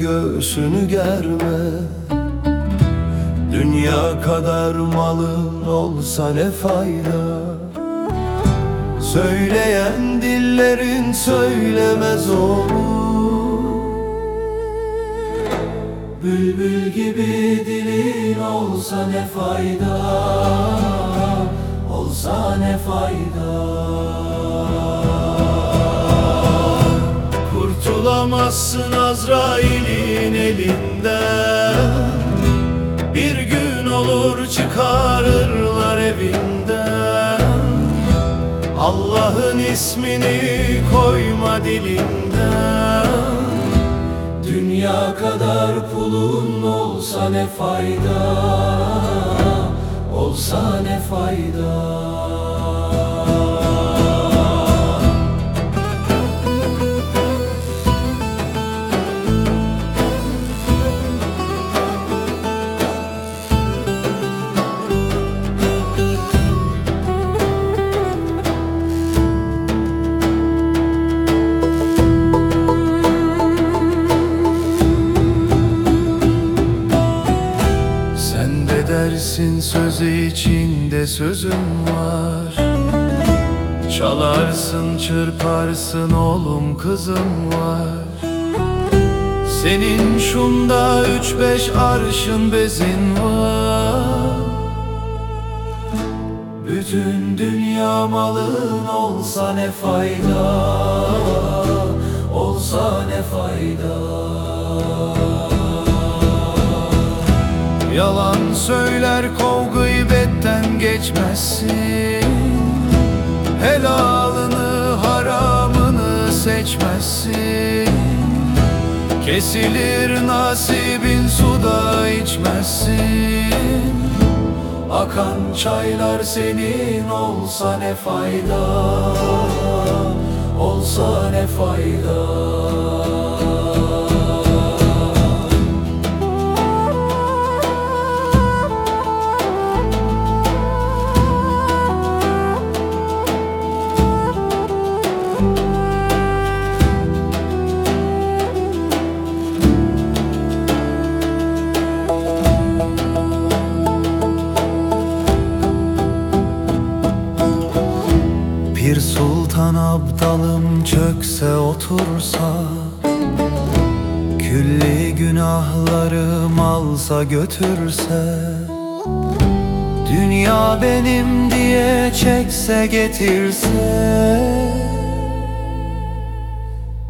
göğsünü germe. Dünya kadar malın olsa ne fayda? Söyleyen dillerin söylemez olur. Bülbül gibi dilin olsa ne fayda? Olsa ne fayda Kurtulamazsın Azrail'in elinden. Bir gün olur çıkarırlar evinden. Allah'ın ismini koyma dilinden. Dünya kadar pulun olsa ne fayda? Olsa ne fayda dersin sözü içinde sözüm var. Çalarsın çırparsın oğlum kızım var. Senin şunda üç beş arşın bezin var. Bütün dünya malın olsa ne fayda? Olsa ne fayda Yalan söyler kov gıybetten geçmezsin. Helalını haramını seçmezsin. Kesilir nasibin suda içmezsin. Akan çaylar senin olsa ne fayda? Olsa ne fayda Bir sultan abdalım çökse otursa Külli günahlarım alsa götürse Dünya benim diye çekse getirse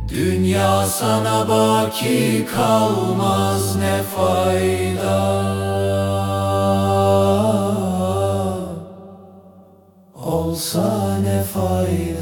Dünya sana baki kalmaz ne fayda. Olsa ne fayda